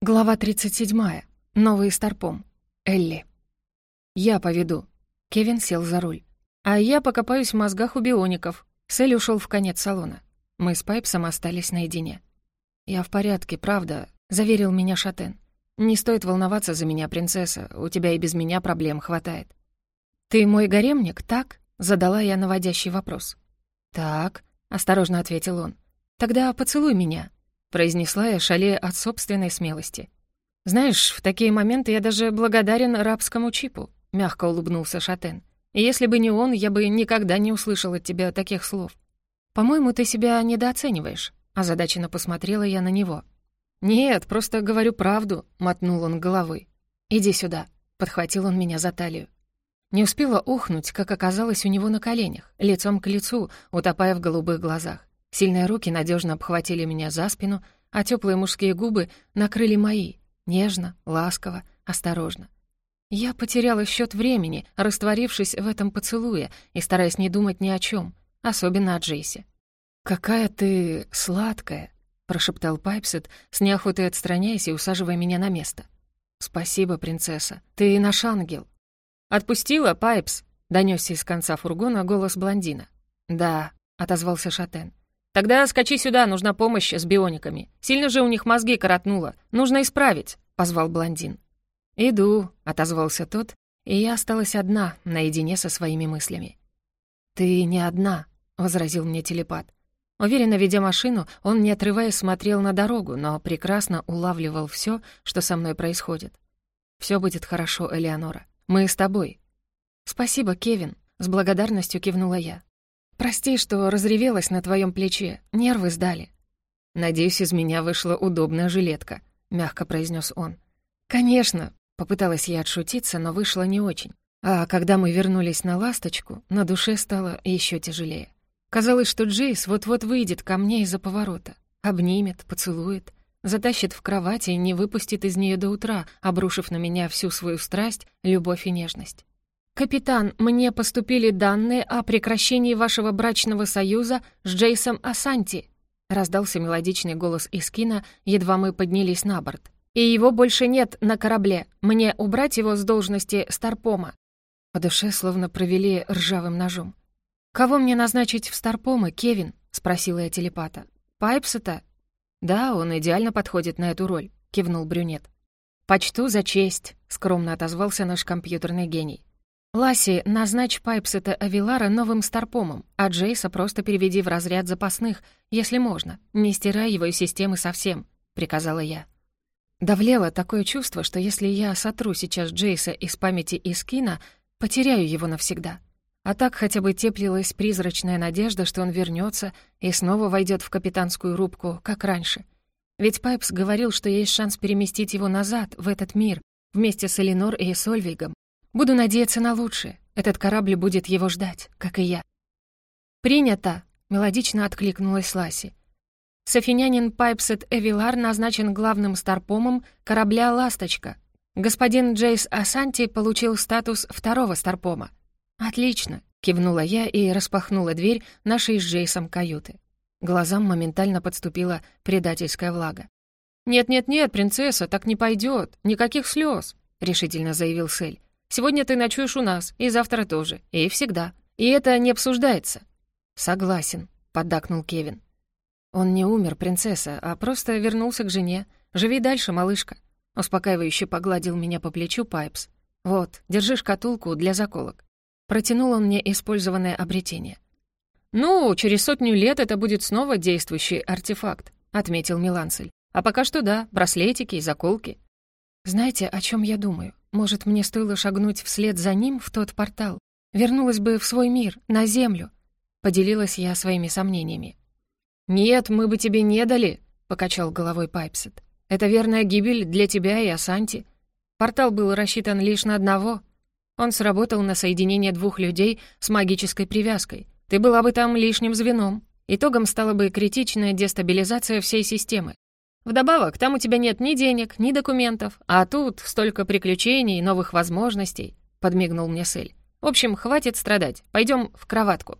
Глава 37. Новый старпом. Элли. «Я поведу». Кевин сел за руль. «А я покопаюсь в мозгах у биоников». Сель ушел в конец салона. Мы с Пайпсом остались наедине. «Я в порядке, правда», — заверил меня Шатен. «Не стоит волноваться за меня, принцесса. У тебя и без меня проблем хватает». «Ты мой гаремник, так?» — задала я наводящий вопрос. «Так», — осторожно ответил он. «Тогда поцелуй меня», произнесла я, шалея от собственной смелости. «Знаешь, в такие моменты я даже благодарен рабскому чипу», — мягко улыбнулся Шатен. «Если бы не он, я бы никогда не услышал от тебя таких слов. По-моему, ты себя недооцениваешь», — озадаченно посмотрела я на него. «Нет, просто говорю правду», — мотнул он головой. «Иди сюда», — подхватил он меня за талию. Не успела ухнуть, как оказалось у него на коленях, лицом к лицу, утопая в голубых глазах. Сильные руки надежно обхватили меня за спину, а теплые мужские губы накрыли мои, нежно, ласково, осторожно. Я потеряла счет времени, растворившись в этом поцелуе и стараясь не думать ни о чем, особенно о Джейсе. «Какая ты сладкая!» — прошептал Пайпсет, с неохотой отстраняясь и усаживая меня на место. «Спасибо, принцесса. Ты наш ангел». «Отпустило, Пайпс?» — донёсся из конца фургона голос блондина. «Да», — отозвался Шатен. «Тогда скачи сюда, нужна помощь с биониками. Сильно же у них мозги коротнуло. Нужно исправить», — позвал блондин. «Иду», — отозвался тот, и я осталась одна, наедине со своими мыслями. «Ты не одна», — возразил мне телепат. Уверенно ведя машину, он, не отрываясь, смотрел на дорогу, но прекрасно улавливал все, что со мной происходит. Все будет хорошо, Элеонора. Мы с тобой». «Спасибо, Кевин», — с благодарностью кивнула я. «Прости, что разревелась на твоем плече. Нервы сдали». «Надеюсь, из меня вышла удобная жилетка», — мягко произнес он. «Конечно», — попыталась я отшутиться, но вышло не очень. А когда мы вернулись на «Ласточку», на душе стало еще тяжелее. Казалось, что Джейс вот-вот выйдет ко мне из-за поворота. Обнимет, поцелует, затащит в кровать и не выпустит из нее до утра, обрушив на меня всю свою страсть, любовь и нежность. «Капитан, мне поступили данные о прекращении вашего брачного союза с Джейсом Асанти», раздался мелодичный голос из кино, едва мы поднялись на борт. «И его больше нет на корабле. Мне убрать его с должности Старпома». По душе словно провели ржавым ножом. «Кого мне назначить в Старпомы, Кевин?» — спросила я телепата. «Пайпса-то?» «Да, он идеально подходит на эту роль», — кивнул брюнет. «Почту за честь», — скромно отозвался наш компьютерный гений. «Ласси, назначь Пайпсета Авилара новым старпомом, а Джейса просто переведи в разряд запасных, если можно, не стирай его из системы совсем», — приказала я. Давлело такое чувство, что если я сотру сейчас Джейса из памяти Искина, потеряю его навсегда. А так хотя бы теплилась призрачная надежда, что он вернется и снова войдет в капитанскую рубку, как раньше. Ведь Пайпс говорил, что есть шанс переместить его назад, в этот мир, вместе с Эленор и Сольвигом. Буду надеяться на лучшее. Этот корабль будет его ждать, как и я». «Принято!» — мелодично откликнулась Ласи. Софинянин Пайпсет Эвилар назначен главным старпомом корабля «Ласточка». Господин Джейс Асанти получил статус второго старпома. «Отлично!» — кивнула я и распахнула дверь нашей с Джейсом каюты. Глазам моментально подступила предательская влага. «Нет-нет-нет, принцесса, так не пойдет, никаких слез, решительно заявил Сель. Сегодня ты ночуешь у нас, и завтра тоже, и всегда. И это не обсуждается». «Согласен», — поддакнул Кевин. «Он не умер, принцесса, а просто вернулся к жене. Живи дальше, малышка». Успокаивающе погладил меня по плечу Пайпс. «Вот, держи шкатулку для заколок». Протянул он мне использованное обретение. «Ну, через сотню лет это будет снова действующий артефакт», — отметил Миланцель. «А пока что да, браслетики и заколки». «Знаете, о чем я думаю? Может, мне стоило шагнуть вслед за ним в тот портал? Вернулась бы в свой мир, на Землю?» Поделилась я своими сомнениями. «Нет, мы бы тебе не дали», — покачал головой Пайпсет. «Это верная гибель для тебя и Асанти. Портал был рассчитан лишь на одного. Он сработал на соединение двух людей с магической привязкой. Ты была бы там лишним звеном. Итогом стала бы критичная дестабилизация всей системы. Вдобавок, там у тебя нет ни денег, ни документов, а тут столько приключений и новых возможностей», — подмигнул мне Сель. «В общем, хватит страдать, пойдем в кроватку».